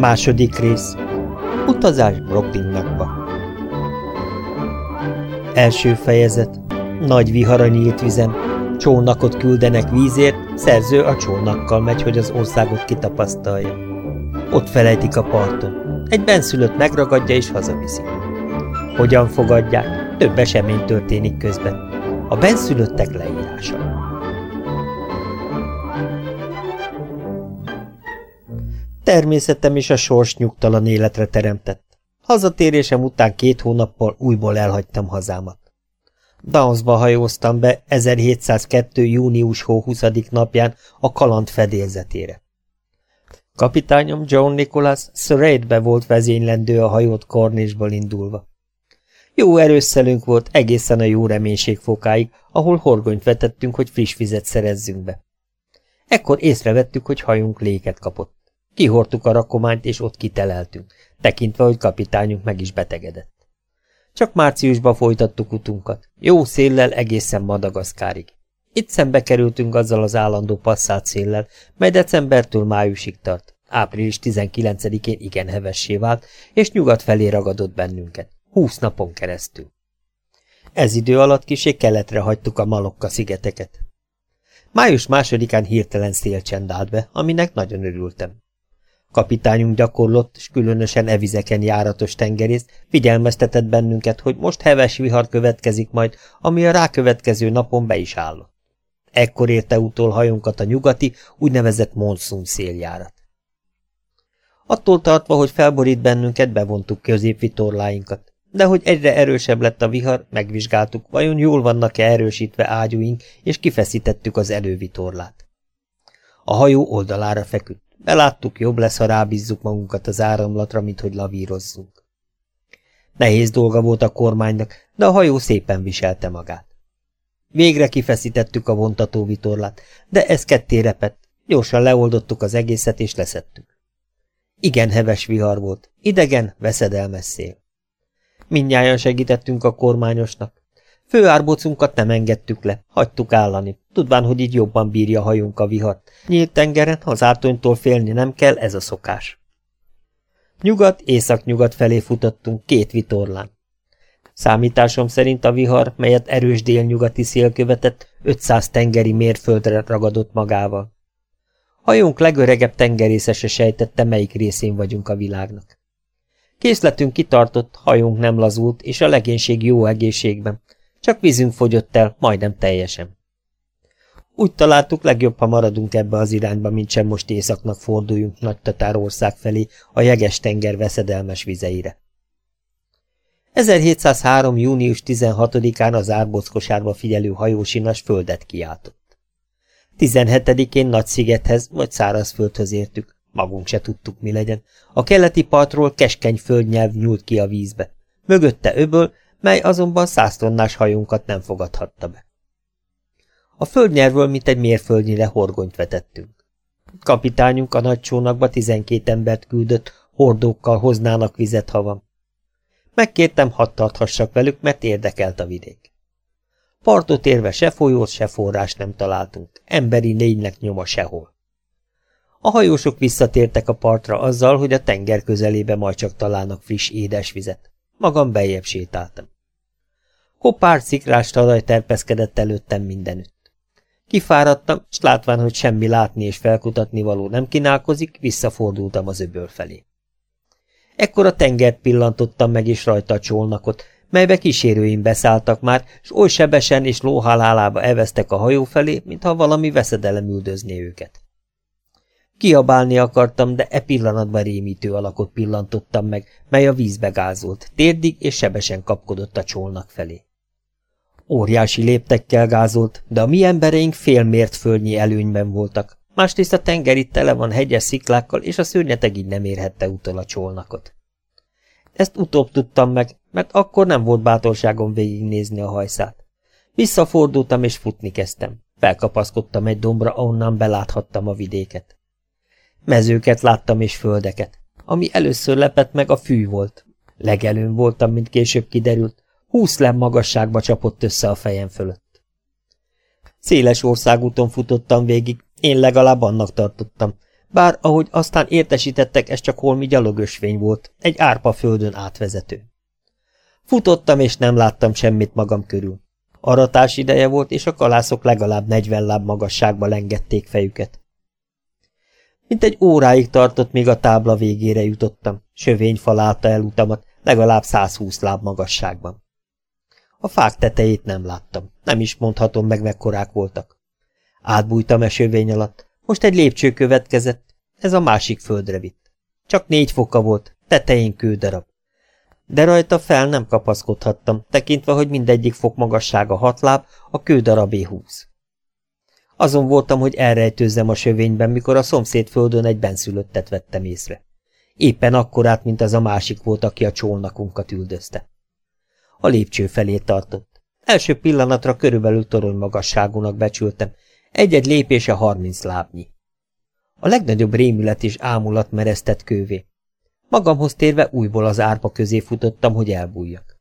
Második rész Utazás Brooklynnak Első fejezet Nagy vihar a nyílt vizem Csónakot küldenek vízért, szerző a csónakkal megy, hogy az országot kitapasztalja. Ott felejtik a parton. Egy benszülött megragadja és hazaviszi. Hogyan fogadják? Több esemény történik közben. A benszülöttek leírása. Természetem is a sors nyugtalan életre teremtett. Hazatérésem után két hónappal újból elhagytam hazámat. Downsba hajóztam be 1702. június hó 20. napján a kaland fedélzetére. Kapitányom John Nicholas Surreybe volt vezénylendő a hajót Cornishból indulva. Jó erősszelünk volt egészen a jó reménység fokáig, ahol horgonyt vetettünk, hogy friss vizet szerezzünk be. Ekkor észrevettük, hogy hajunk léket kapott. Kihortuk a rakományt, és ott kiteleltünk, tekintve, hogy kapitányunk meg is betegedett. Csak márciusban folytattuk utunkat, jó széllel egészen Madagaszkárig. Itt szembe kerültünk azzal az állandó passzát széllel, mely decembertől májusig tart. Április 19-én igen hevessé vált, és nyugat felé ragadott bennünket. Húsz napon keresztül. Ez idő alatt kisé keletre hagytuk a Malokka szigeteket. Május másodikán hirtelen szélcsend állt be, aminek nagyon örültem. Kapitányunk gyakorlott, és különösen evizeken járatos tengerész figyelmeztetett bennünket, hogy most heves vihar következik majd, ami a rákövetkező napon be is állott. Ekkor érte utol hajunkat a nyugati, úgynevezett monszun széljárat. Attól tartva, hogy felborít bennünket, bevontuk középvitorláinkat, de hogy egyre erősebb lett a vihar, megvizsgáltuk, vajon jól vannak-e erősítve ágyúink, és kifeszítettük az elővitorlát. A hajó oldalára feküdt. Beláttuk, jobb lesz, ha rábízzuk magunkat az áramlatra, mint hogy lavírozzunk. Nehéz dolga volt a kormánynak, de a hajó szépen viselte magát. Végre kifeszítettük a vontató vitorlát, de ez ketté repett, gyorsan leoldottuk az egészet és leszettük. Igen heves vihar volt, idegen, veszedelmes szél. Mindnyájan segítettünk a kormányosnak. Főárbocunkat nem engedtük le, hagytuk állani, tudván, hogy így jobban bírja hajunk a vihart. Nyílt tengeren, az ártonytól félni nem kell, ez a szokás. Nyugat, észak-nyugat felé futottunk, két vitorlán. Számításom szerint a vihar, melyet erős délnyugati szél követett, 500 tengeri mérföldre ragadott magával. Hajónk legöregebb tengerészese sejtette, melyik részén vagyunk a világnak. Készletünk kitartott, hajónk nem lazult, és a legénység jó egészségben, csak vízünk fogyott el, majdnem teljesen. Úgy találtuk, legjobb, ha maradunk ebbe az irányba, mint sem most északnak forduljunk Nagy Tatárország felé, a jeges tenger veszedelmes vizeire. 1703. június 16-án az árbockosárba figyelő hajósinas földet kiáltott. 17-én Nagy-szigethez vagy szárazföldhöz értük, magunk se tudtuk, mi legyen. A keleti partról keskeny földnyelv nyúlt ki a vízbe. Mögötte öböl, mely azonban száztonnás hajunkat nem fogadhatta be. A földnyervől mint egy mérföldnyire horgonyt vetettünk. Kapitányunk a nagy csónakba tizenkét embert küldött, hordókkal hoznának vizet, ha van. Megkértem, hadd tarthassak velük, mert érdekelt a vidék. Partot érve se folyót, se forrás nem találtunk, emberi lénynek nyoma sehol. A hajósok visszatértek a partra azzal, hogy a tenger közelébe majd csak találnak friss édesvizet. Magam beljebb sétáltam. Kopár szikrás talaj terpeszkedett előttem mindenütt. Kifáradtam, s látván, hogy semmi látni és felkutatni való nem kínálkozik, visszafordultam az öböl felé. Ekkor a tengert pillantottam meg is rajta a csónakot, melybe kísérőim beszálltak már, s oly sebesen és lóhalálába eveztek a hajó felé, mintha valami veszedelem üldözné őket. Kiabálni akartam, de e pillanatban rémítő alakot pillantottam meg, mely a vízbe gázolt, térdig és sebesen kapkodott a csónak felé. Óriási léptekkel gázolt, de a mi embereink félmért földnyi előnyben voltak, másrészt a tenger itt tele van hegyes sziklákkal, és a szörnyeteg így nem érhette utol a csónakot. Ezt utóbb tudtam meg, mert akkor nem volt bátorságom végignézni a hajszát. Visszafordultam és futni kezdtem. Felkapaszkodtam egy dombra, ahonnan beláthattam a vidéket. Mezőket láttam és földeket. Ami először lepett meg, a fű volt. Legelőn voltam, mint később kiderült, húsz lem magasságba csapott össze a fejem fölött. Széles országúton futottam végig, én legalább annak tartottam, bár ahogy aztán értesítettek, ez csak holmi gyalogösvény volt, egy árpa földön átvezető. Futottam, és nem láttam semmit magam körül. Aratás ideje volt, és a kalászok legalább negyven láb magasságba lengették fejüket. Mint egy óráig tartott, míg a tábla végére jutottam. Sövény fal állta el utamat, legalább 120 láb magasságban. A fák tetejét nem láttam, nem is mondhatom meg, mekkorák voltak. Átbújtam a sövény alatt, most egy lépcső következett, ez a másik földre vitt. Csak négy foka volt, tetején kődarab. De rajta fel nem kapaszkodhattam, tekintve, hogy mindegyik fok magassága hat láb, a kődarabé húsz. Azon voltam, hogy elrejtőzzem a sövényben, mikor a szomszéd földön egy benszülöttet vettem észre. Éppen akkorát, mint az a másik volt, aki a csónakunkat üldözte. A lépcső felé tartott. Első pillanatra körülbelül torony magasságúnak becsültem, egy-egy lépése harminc lábnyi. A legnagyobb rémület és ámulat mereztett kővé. Magamhoz térve újból az árpa közé futottam, hogy elbújjak.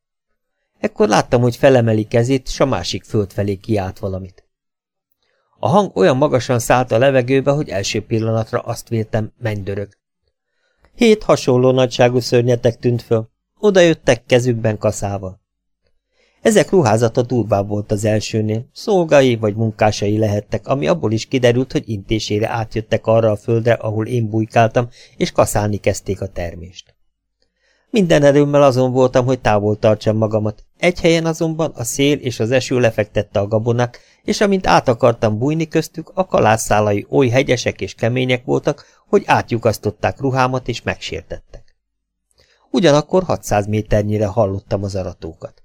Ekkor láttam, hogy felemeli kezét, s a másik föld felé kiált valamit. A hang olyan magasan szállt a levegőbe, hogy első pillanatra azt véltem, mennydörög. Hét hasonló nagyságú szörnyetek tűnt föl, oda jöttek kezükben kaszával. Ezek ruházata durvább volt az elsőnél, szolgai vagy munkásai lehettek, ami abból is kiderült, hogy intésére átjöttek arra a földre, ahol én bujkáltam, és kaszálni kezdték a termést. Minden erőmmel azon voltam, hogy távol tartsam magamat. Egy helyen azonban a szél és az eső lefektette a gabonák, és amint át akartam bújni köztük, a kalászszálai oly hegyesek és kemények voltak, hogy átjukasztották ruhámat és megsértettek. Ugyanakkor 600 méternyire hallottam az aratókat.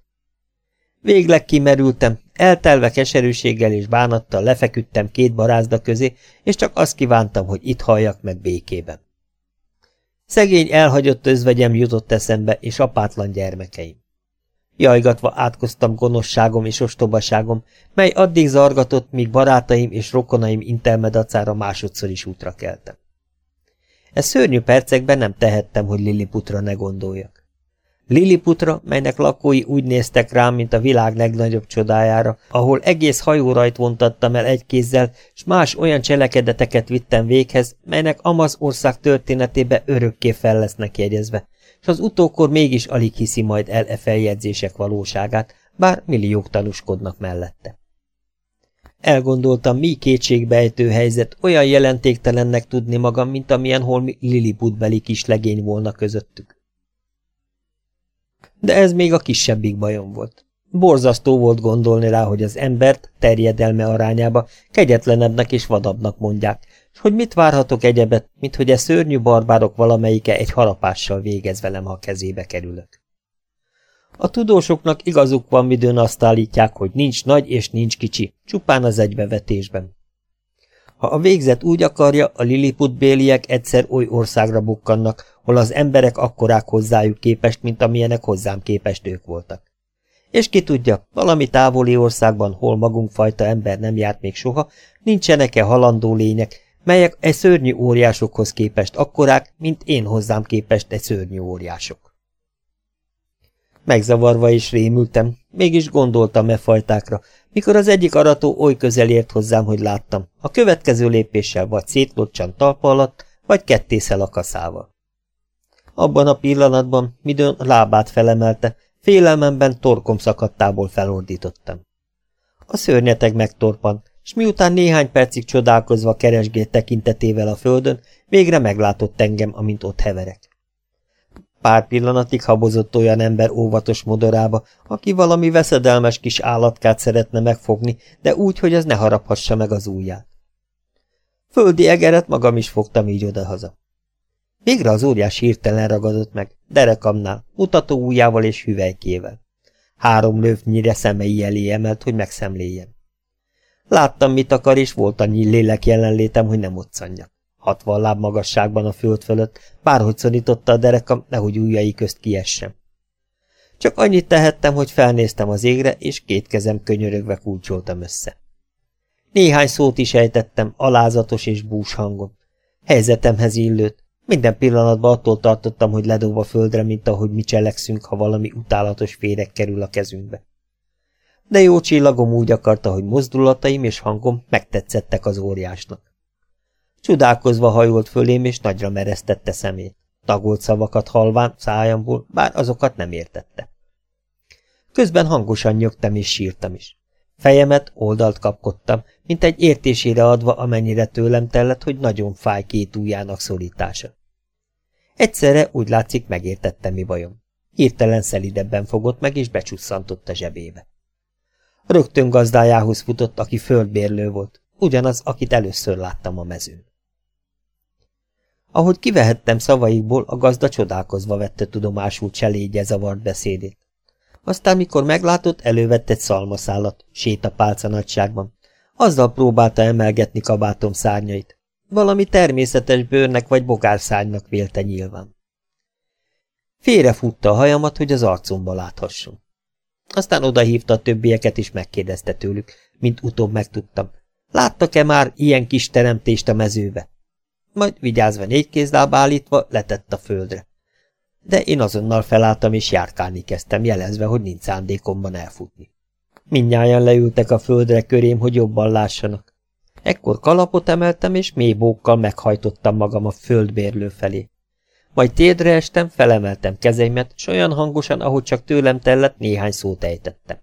Végleg kimerültem, eltelve keserűséggel és bánattal lefeküdtem két barázda közé, és csak azt kívántam, hogy itt halljak meg békében. Szegény elhagyott özvegyem jutott eszembe, és apátlan gyermekeim. Jajgatva átkoztam gonoszságom és ostobaságom, mely addig zargatott, míg barátaim és rokonaim intelmedacára másodszor is útra keltem. E szörnyű percekben nem tehettem, hogy Liliputra ne gondoljak. Liliputra, melynek lakói úgy néztek rám, mint a világ legnagyobb csodájára, ahol egész hajórajt vontattam el egy kézzel, s más olyan cselekedeteket vittem véghez, melynek Amaz ország történetébe örökké fel lesznek jegyezve, és az utókor mégis alig hiszi majd el e feljegyzések valóságát, bár milliók tanúskodnak mellette. Elgondoltam, mi kétségbejtő helyzet, olyan jelentéktelennek tudni magam, mint amilyen holmi Lilliputbeli kis legény volna közöttük. De ez még a kisebbik bajom volt. Borzasztó volt gondolni rá, hogy az embert terjedelme arányába kegyetlenebbnek és vadabbnak mondják, és hogy mit várhatok egyebet, mint hogy e szörnyű barbárok valamelyike egy harapással végez velem, ha kezébe kerülök. A tudósoknak igazuk van, midőn azt állítják, hogy nincs nagy és nincs kicsi, csupán az egybevetésben. Ha a végzet úgy akarja, a Lilliput béliek egyszer oly országra bukkannak, hol az emberek akkorák hozzájuk képest, mint amilyenek hozzám képest ők voltak. És ki tudja, valami távoli országban, hol magunk fajta ember nem járt még soha, nincsenek-e halandó lények, melyek egy szörnyű óriásokhoz képest akkorák, mint én hozzám képest egy szörnyű óriások. Megzavarva is rémültem, mégis gondoltam e fajtákra, mikor az egyik arató oly közel ért hozzám, hogy láttam, a következő lépéssel vagy szétlocsan talpa alatt, vagy kettészel a kaszával. Abban a pillanatban, midőn lábát felemelte, félelmemben torkom szakadtából felordítottam. A szörnyeteg megtorpant, és miután néhány percig csodálkozva keresgélt tekintetével a földön, végre meglátott engem, amint ott heverek. Pár pillanatig habozott olyan ember óvatos modorába, aki valami veszedelmes kis állatkát szeretne megfogni, de úgy, hogy az ne haraphassa meg az ujját. Földi egeret magam is fogtam így odahaza. Végre az óriás hirtelen ragadott meg, derekamnál, mutató ujjával és hüvelykével. Három lövnyire szemei elé emelt, hogy megszemléljem. Láttam, mit akar, és volt annyi lélek jelenlétem, hogy nem otszanjak. Hatvan láb magasságban a föld fölött, bárhogy szorította a derekam, nehogy ujjai közt kiessem. Csak annyit tehettem, hogy felnéztem az égre, és két kezem könyörögve kulcsoltam össze. Néhány szót is ejtettem, alázatos és bús hangon. Helyzetemhez illőtt, minden pillanatban attól tartottam, hogy ledob a földre, mint ahogy mi cselekszünk, ha valami utálatos féreg kerül a kezünkbe. De jó csillagom úgy akarta, hogy mozdulataim és hangom megtetszettek az óriásnak. Csodálkozva hajolt fölém, és nagyra meresztette szemét. Tagolt szavakat halván szájamból, bár azokat nem értette. Közben hangosan nyögtem és sírtam is. Fejemet oldalt kapkodtam, mint egy értésére adva, amennyire tőlem tellett, hogy nagyon fáj két ujjának szorítása. Egyszerre úgy látszik megértette mi bajom. Hirtelen szelidebben fogott meg, és becsusszantott a zsebébe. Rögtön gazdájához futott, aki földbérlő volt, ugyanaz, akit először láttam a mezőn. Ahogy kivehettem szavaikból, a gazda csodálkozva vette tudomásul cselégye zavart beszédét. Aztán, mikor meglátott, elővett egy szalmaszállat, sétapálca nagyságban. Azzal próbálta emelgetni kabátom szárnyait. Valami természetes bőrnek vagy bogárszárnynak vélte nyilván. Félrefutta a hajamat, hogy az arcomba láthasson. Aztán odahívta a többieket, és megkérdezte tőlük, mint utóbb megtudtam. Láttak-e már ilyen kis teremtést a mezőbe? Majd vigyázva négy kézláb állítva letett a földre. De én azonnal felálltam és járkálni kezdtem, jelezve, hogy nincs szándékomban elfutni. Mindnyájan leültek a földre körém, hogy jobban lássanak. Ekkor kalapot emeltem, és mély bókkal meghajtottam magam a földbérlő felé. Majd térdre estem, felemeltem kezeimet, s olyan hangosan, ahogy csak tőlem tellett, néhány szót ejtettem.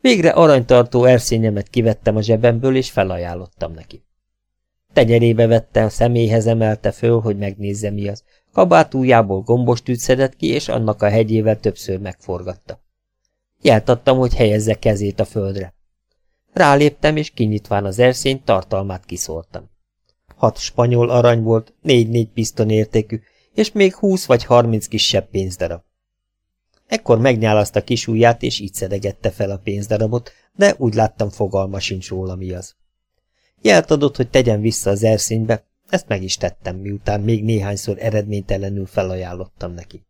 Végre aranytartó erszényemet kivettem a zsebemből, és felajánlottam neki. Tenyerébe vette, a személyhez emelte föl, hogy megnézze mi az. Kabátújából gombostűt szedett ki, és annak a hegyével többször megforgatta. Jeltattam, hogy helyezze kezét a földre. Ráléptem, és kinyitván az erszényt, tartalmát kiszórtam. Hat spanyol arany volt, négy-négy piszton értékű, és még húsz vagy harminc kisebb pénzdarab. Ekkor megnyálaszta kis ujját, és így szedegette fel a pénzdarabot, de úgy láttam fogalma sincs róla mi az. Jelt adott, hogy tegyen vissza az erszénybe, ezt meg is tettem, miután még néhányszor eredménytelenül felajánlottam neki.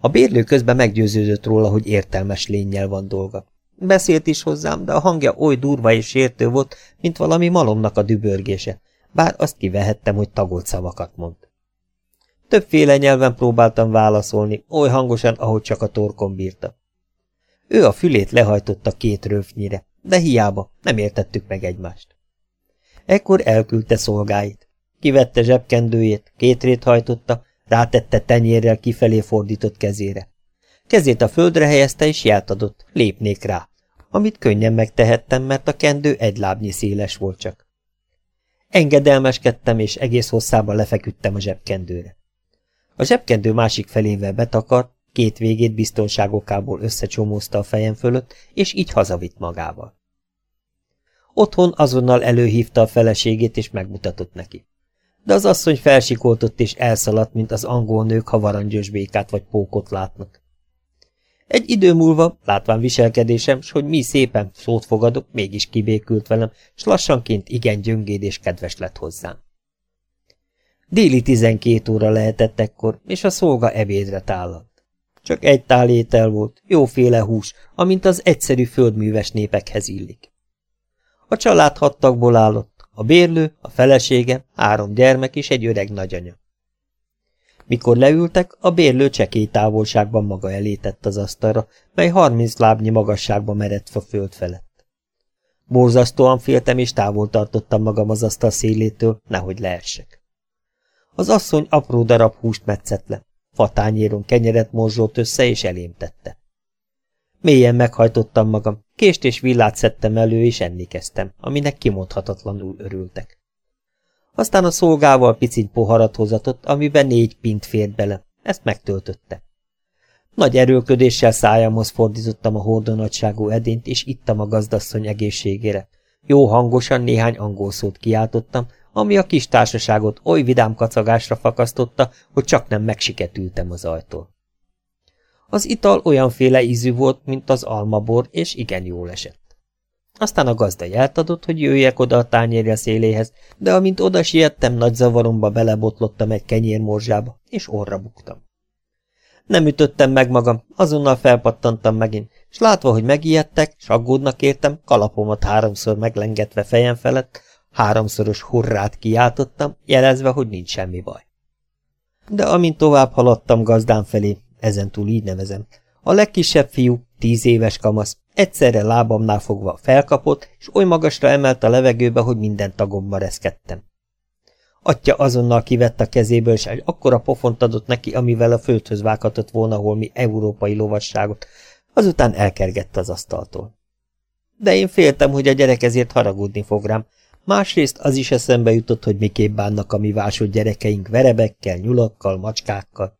A bérlő közben meggyőződött róla, hogy értelmes lényel van dolga. Beszélt is hozzám, de a hangja oly durva és sértő volt, mint valami malomnak a dübörgése, bár azt kivehettem, hogy tagolt szavakat mond. Többféle nyelven próbáltam válaszolni, oly hangosan, ahogy csak a torkom bírta. Ő a fülét lehajtotta két röfnyire, de hiába, nem értettük meg egymást. Ekkor elküldte szolgáit. Kivette zsebkendőjét, kétrét hajtotta, rátette tenyérrel kifelé fordított kezére. Kezét a földre helyezte és jelt adott, lépnék rá, amit könnyen megtehettem, mert a kendő egy lábnyi széles volt csak. Engedelmeskedtem, és egész hosszában lefeküdtem a zsebkendőre. A zsebkendő másik felével betakart, két végét biztonságokából összecsomózta a fejem fölött, és így hazavitt magával. Otthon azonnal előhívta a feleségét, és megmutatott neki. De az asszony felsikoltott és elszaladt, mint az angol nők, ha varangyos békát vagy pókot látnak. Egy idő múlva, látván viselkedésem, s hogy mi szépen szót fogadok, mégis kibékült velem, s lassanként igen gyöngéd és kedves lett hozzám. Déli tizenkét óra lehetett ekkor, és a szolga ebédre tállalt. Csak egy tál étel volt, jóféle hús, amint az egyszerű földműves népekhez illik. A család hat tagból állott, a bérlő, a felesége, három gyermek és egy öreg nagyanya. Mikor leültek, a bérlő csekély távolságban maga elé az asztalra, mely harminc lábnyi magasságba merett a föld felett. Borzasztóan féltem, és távol tartottam magam az asztal szélétől, nehogy leessek. Az asszony apró darab húst metszett le, fatányéron kenyeret morzsolt össze, és elém tette. Mélyen meghajtottam magam, kést és villát szedtem elő, és enni kezdtem, aminek kimondhatatlanul örültek. Aztán a szolgával picit poharat hozatott, amiben négy pint fért bele. Ezt megtöltötte. Nagy erőlködéssel szájamhoz fordítottam a hordonagyságú edényt, és ittam a gazdasszony egészségére. Jó hangosan néhány angol szót kiáltottam, ami a kis társaságot oly vidám kacagásra fakasztotta, hogy csak nem megsiketültem az ajtól. Az ital olyanféle ízű volt, mint az almabor, és igen jól esett. Aztán a gazda jelt adott, hogy jöjjek oda a tányérja széléhez, de amint oda siettem, nagy zavaromba belebotlottam egy kenyérmorzsába, és orra buktam. Nem ütöttem meg magam, azonnal felpattantam megint, és látva, hogy megijedtek, s aggódnak értem, kalapomat háromszor meglengetve fejem felett, háromszoros hurrát kiáltottam, jelezve, hogy nincs semmi baj. De amint tovább haladtam gazdám felé, ezentúl így nevezem, a legkisebb fiú, tíz éves kamasz, egyszerre lábamnál fogva felkapott, és oly magasra emelt a levegőbe, hogy minden tagomba reszkedtem. Atya azonnal kivett a kezéből, és egy akkora pofont adott neki, amivel a földhöz vághatott volna holmi európai lovasságot, azután elkergett az asztaltól. De én féltem, hogy a gyerek ezért haragudni fog rám, másrészt az is eszembe jutott, hogy miképp bánnak a mi gyerekeink verebekkel, nyulakkal, macskákkal.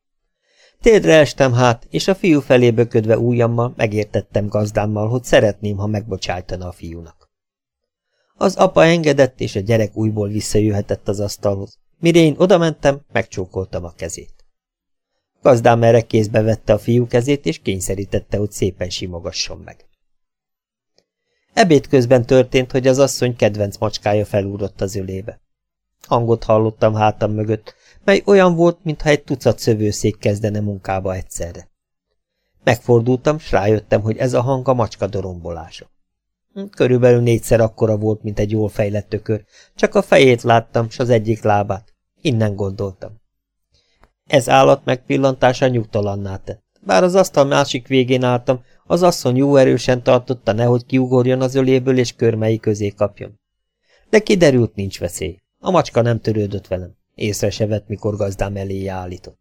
Térdre estem hát, és a fiú felé böködve ujjammal megértettem gazdámmal, hogy szeretném, ha megbocsájtana a fiúnak. Az apa engedett, és a gyerek újból visszajöhetett az asztalhoz. Mire én odamentem, megcsókoltam a kezét. Gazdám erre kézbe vette a fiú kezét, és kényszerítette, hogy szépen simogasson meg. Ebéd közben történt, hogy az asszony kedvenc macskája felúrott az ölébe. Hangot hallottam hátam mögött, mely olyan volt, mintha egy tucat szövőszék kezdene munkába egyszerre. Megfordultam, s rájöttem, hogy ez a hang a macska dorombolása. Körülbelül négyszer akkora volt, mint egy jól fejlett tökör, csak a fejét láttam, s az egyik lábát. Innen gondoltam. Ez állat megpillantása nyugtalanná tett. Bár az asztal másik végén álltam, az asszony jó erősen tartotta, nehogy kiugorjon az öléből és körmei közé kapjon. De kiderült, nincs veszély. A macska nem törődött velem. Észre se vett, mikor gazdám eléje állított.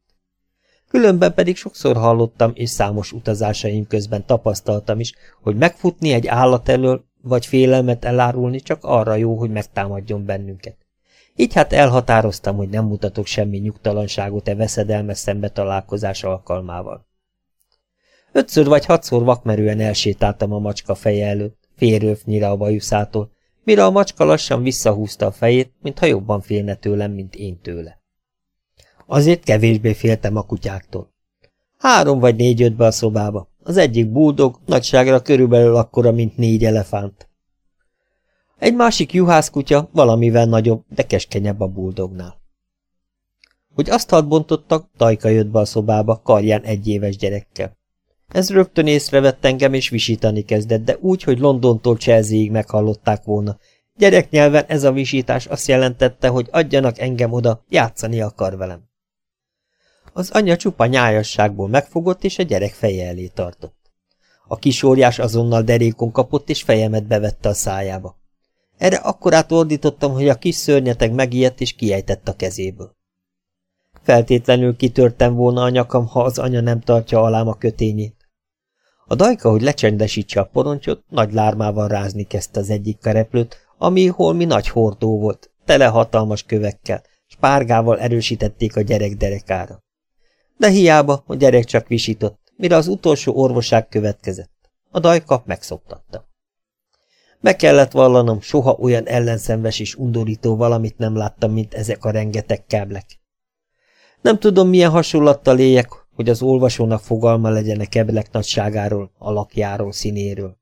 Különben pedig sokszor hallottam, és számos utazásaim közben tapasztaltam is, hogy megfutni egy állat elől, vagy félelmet elárulni csak arra jó, hogy megtámadjon bennünket. Így hát elhatároztam, hogy nem mutatok semmi nyugtalanságot e veszedelmes szembe találkozás alkalmával. Ötször vagy hatszor vakmerően elsétáltam a macska feje előtt, félrőfnyire a bajuszától, mire a macska lassan visszahúzta a fejét, mintha jobban félne tőlem, mint én tőle. Azért kevésbé féltem a kutyáktól. Három vagy négy jött be a szobába. Az egyik buldog, nagyságra körülbelül akkora, mint négy elefánt. Egy másik juhászkutya valamivel nagyobb, de keskenyebb a buldognál. Hogy asztalt bontottak, Tajka jött be a szobába, karján egy éves gyerekkel. Ez rögtön észrevett engem, és visítani kezdett, de úgy, hogy Londontól Chelsea-ig meghallották volna. Gyereknyelven ez a visítás azt jelentette, hogy adjanak engem oda, játszani akar velem. Az anyja csupa nyájasságból megfogott, és a gyerek feje elé tartott. A kis óriás azonnal derékon kapott, és fejemet bevette a szájába. Erre akkorát ordítottam, hogy a kis szörnyeteg megijedt, és kiejtett a kezéből. Feltétlenül kitörtem volna a nyakam, ha az anya nem tartja alám a kötényét. A dajka, hogy lecsendesítse a poroncsot, nagy lármával rázni kezdte az egyik kereplőt, ami holmi nagy hordó volt, tele hatalmas kövekkel, s párgával erősítették a gyerek derekára. De hiába, a gyerek csak visított, mire az utolsó orvoság következett. A dajka megszoktatta. Be kellett vallanom, soha olyan ellenszenves és undorító valamit nem láttam, mint ezek a rengeteg káblek. Nem tudom, milyen hasonlattal éljek, hogy az olvasónak fogalma legyen a keblek nagyságáról, alakjáról, színéről.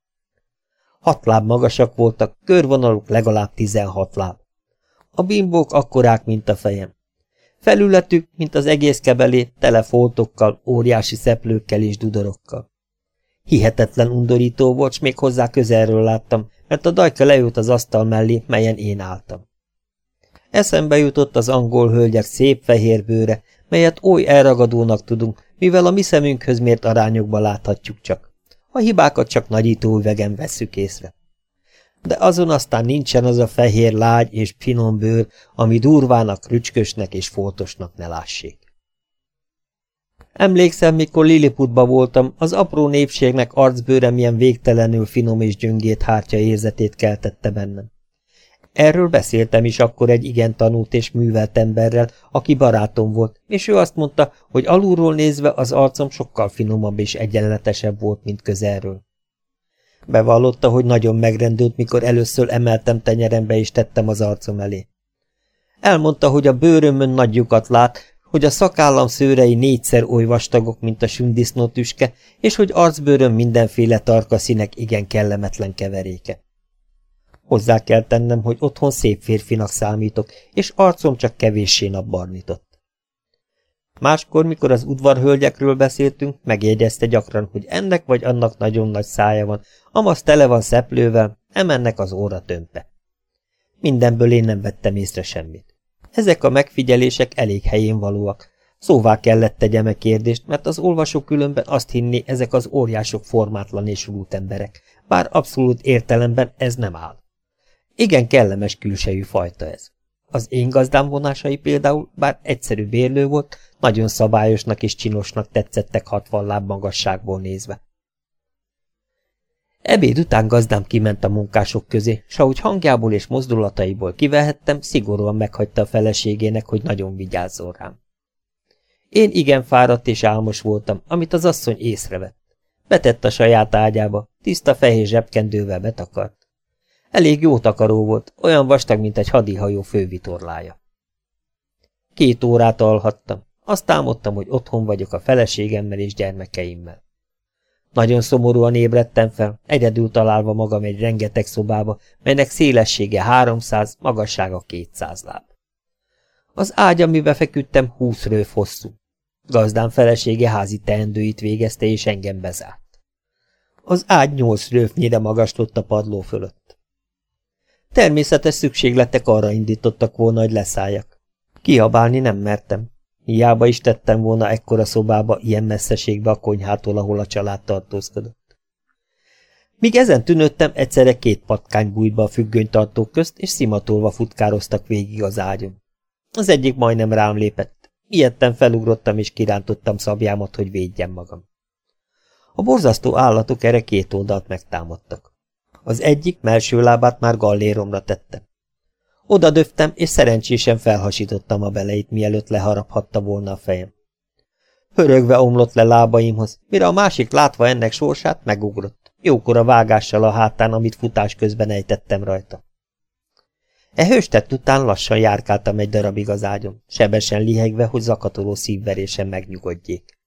Hat láb magasak voltak, körvonaluk legalább tizenhat láb. A bimbók akkorák, mint a fejem. Felületük, mint az egész kebelé, tele foltokkal, óriási szeplőkkel és dudorokkal. Hihetetlen undorító volt, s még hozzá közelről láttam, mert a dajka leült az asztal mellé, melyen én álltam. Eszembe jutott az angol hölgyek szép fehér bőre, melyet oly elragadónak tudunk, mivel a mi szemünkhöz mért arányokba láthatjuk csak. A hibákat csak nagyító üvegen vesszük észre. De azon aztán nincsen az a fehér lágy és finom bőr, ami durvának, rücskösnek és foltosnak ne lássék. Emlékszem, mikor Lilliputba voltam, az apró népségnek arcbőre milyen végtelenül finom és gyöngét hártya érzetét keltette bennem. Erről beszéltem is akkor egy igen tanult és művelt emberrel, aki barátom volt, és ő azt mondta, hogy alulról nézve az arcom sokkal finomabb és egyenletesebb volt, mint közelről. Bevallotta, hogy nagyon megrendült, mikor először emeltem tenyerembe és tettem az arcom elé. Elmondta, hogy a bőrömön nagy lyukat lát, hogy a szakállam szőrei négyszer oly vastagok, mint a sündisznó tüske, és hogy arcbőröm mindenféle tarka színek igen kellemetlen keveréke. Hozzá kell tennem, hogy otthon szép férfinak számítok, és arcom csak kevéssé napbarnított. Máskor, mikor az udvarhölgyekről beszéltünk, megjegyezte gyakran, hogy ennek vagy annak nagyon nagy szája van, amaz tele van szeplővel, emennek az óra tömpe. Mindenből én nem vettem észre semmit. Ezek a megfigyelések elég helyén valóak. Szóvá kellett tegyem a kérdést, mert az olvasó különben azt hinni, ezek az óriások formátlan és rút emberek, bár abszolút értelemben ez nem áll. Igen kellemes külsejű fajta ez. Az én gazdám vonásai például, bár egyszerű bérlő volt, nagyon szabályosnak és csinosnak tetszettek hatvan láb magasságból nézve. Ebéd után gazdám kiment a munkások közé, s ahogy hangjából és mozdulataiból kivehettem, szigorúan meghagyta a feleségének, hogy nagyon vigyázzon rám. Én igen fáradt és álmos voltam, amit az asszony észrevett. Betett a saját ágyába, tiszta fehér zsebkendővel betakart. Elég jó takaró volt, olyan vastag, mint egy hadihajó fővitorlája. Két órát alhattam, azt álmodtam, hogy otthon vagyok a feleségemmel és gyermekeimmel. Nagyon szomorúan ébredtem fel, egyedül találva magam egy rengeteg szobába, melynek szélessége 300, magassága 200 láb. Az ágy, amibe feküdtem, húsz rőv hosszú. Gazdám felesége házi teendőit végezte, és engem bezárt. Az ágy nyolc rőfnyire magaslott a padló fölött. Természetes szükségletek arra indítottak volna, hogy leszálljak. Kiabálni nem mertem. Hiába is tettem volna ekkora szobába, ilyen messzeségbe a konyhától, ahol a család tartózkodott. Míg ezen tűnöttem, egyszerre két patkány bújt be a függönytartók közt, és szimatolva futkároztak végig az ágyon. Az egyik majdnem rám lépett. Ilyetten felugrottam, és kirántottam szabjámat, hogy védjem magam. A borzasztó állatok erre két oldalt megtámadtak. Az egyik melső lábát már galléromra tettem. Oda döftem, és szerencsésen felhasítottam a beleit, mielőtt leharaphatta volna a fejem. Hörögve omlott le lábaimhoz, mire a másik látva ennek sorsát megugrott, jókora vágással a hátán, amit futás közben ejtettem rajta. E hőstett után lassan járkáltam egy darabig az ágyon, sebesen lihegve, hogy zakatoló szívverésen megnyugodjék.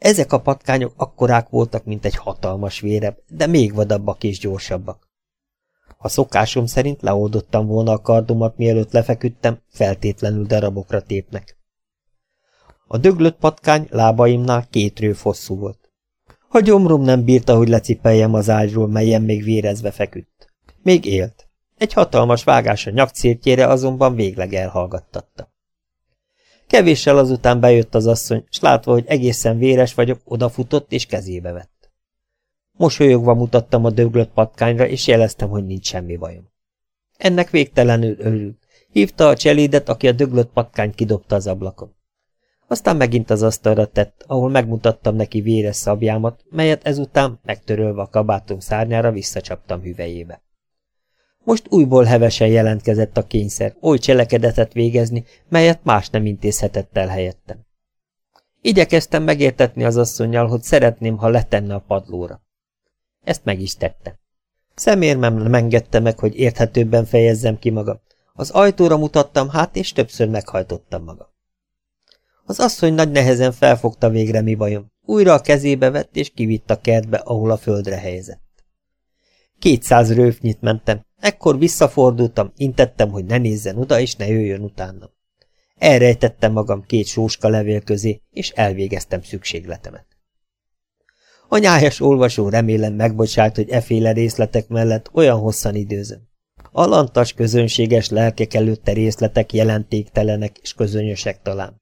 Ezek a patkányok akkorák voltak, mint egy hatalmas véreb, de még vadabbak és gyorsabbak. Ha szokásom szerint leoldottam volna a kardomat, mielőtt lefeküdtem, feltétlenül darabokra tépnek. A döglött patkány lábaimnál két rő hosszú volt. A gyomrom nem bírta, hogy lecipeljem az ágyról, melyen még vérezve feküdt. Még élt. Egy hatalmas vágás a nyakcértjére azonban végleg elhallgattatta. Kevéssel azután bejött az asszony, s látva, hogy egészen véres vagyok, odafutott és kezébe vett. Mosolyogva mutattam a döglött patkányra, és jeleztem, hogy nincs semmi bajom. Ennek végtelenül örült. Hívta a cselédet, aki a döglött patkányt kidobta az ablakon. Aztán megint az asztalra tett, ahol megmutattam neki véres szabjámat, melyet ezután, megtörölve a kabátom szárnyára, visszacsaptam hüvelyébe. Most újból hevesen jelentkezett a kényszer, oly cselekedetet végezni, melyet más nem intézhetett el helyettem. Igyekeztem megértetni az asszonynal, hogy szeretném, ha letenne a padlóra. Ezt meg is tettem. Szemérmem nem engedte meg, hogy érthetőbben fejezzem ki magam. Az ajtóra mutattam hát, és többször meghajtottam magam. Az asszony nagy nehezen felfogta végre mi bajom. Újra a kezébe vett, és kivitt a kertbe, ahol a földre helyezett. Kétszáz rőfnyit mentem, ekkor visszafordultam, intettem, hogy ne nézzen oda, és ne jöjjön utána. Elrejtettem magam két sóska levél közé, és elvégeztem szükségletemet. A nyájas olvasó remélem megbocsát, hogy eféle részletek mellett olyan hosszan időzöm. A lantas közönséges lelkek előtte részletek jelentéktelenek és közönösek talán.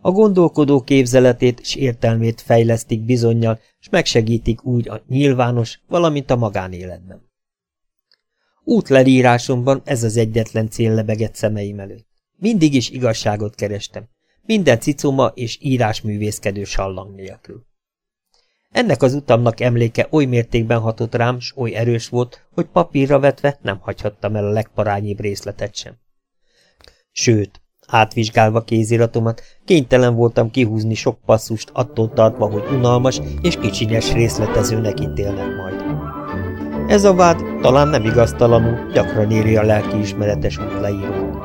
A gondolkodó képzeletét és értelmét fejlesztik bizonyal, és megsegítik úgy a nyilvános, valamint a magánéletben. Útlelírásomban ez az egyetlen cél lebegett szemeim előtt. Mindig is igazságot kerestem, minden cicoma és írásművészkedő sallang nélkül. Ennek az utamnak emléke oly mértékben hatott rám, s oly erős volt, hogy papírra vetve nem hagyhattam el a legparányibb részletet sem. Sőt, átvizsgálva kéziratomat, kénytelen voltam kihúzni sok passzust attól tartva, hogy unalmas és kicsinyes részletezőnek ítélnek majd. Ez a vád talán nem igaztalanul gyakran éri a lelkiismeretes útleírót.